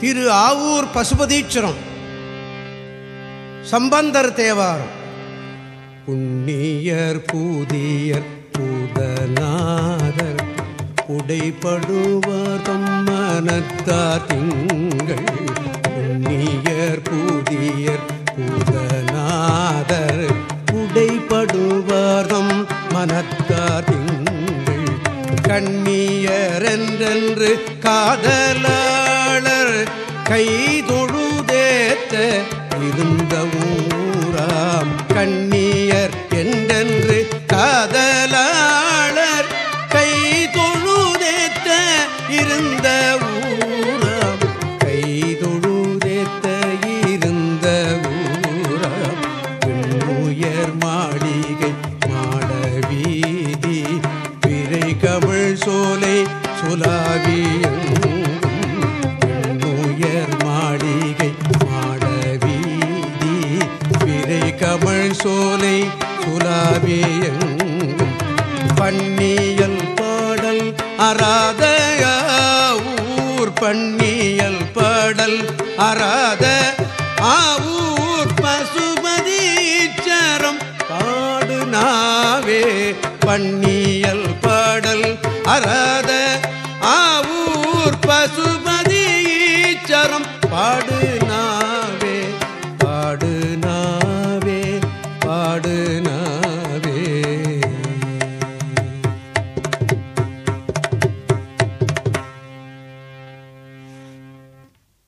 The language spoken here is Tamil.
திரு ஆவூர் பசுபதீச்சரம். சம்பந்தர் தேவாரம். புண்ணியர் பூதியர் பூதநாதர் உடைப்படுவார் தம்மனத்தார் திங்கள். புண்ணியர் பூதியர் பூதநாதர் உடைப்படுவார் தம் மனத்தார் திங்கள் கண்ணியரென்றென்று காதலாளர் கை தொழுதேத்த இருந்த ஊராம் கண்ணியர் என்றென்று காதலாளர். கை தொழுதேத்த இருந்த ஊராம் கை தொழுதேத்த இருந்த ஊராம். உயர் மாளிகை மாடவீதி பிறை கமிழ் சோலை சுலாவியும் சோலை சுலாவியங்கும் பண்ணியல் பாடல் அராதயா ஊர் பண்ணியல் பாடல் அராத ஆவூர் பசுபதீச்சரம் பாடு நாவே பண்ணியல் பாடல் அராத ஆவூர் பசுபதீச்சரம் பாடு நாடு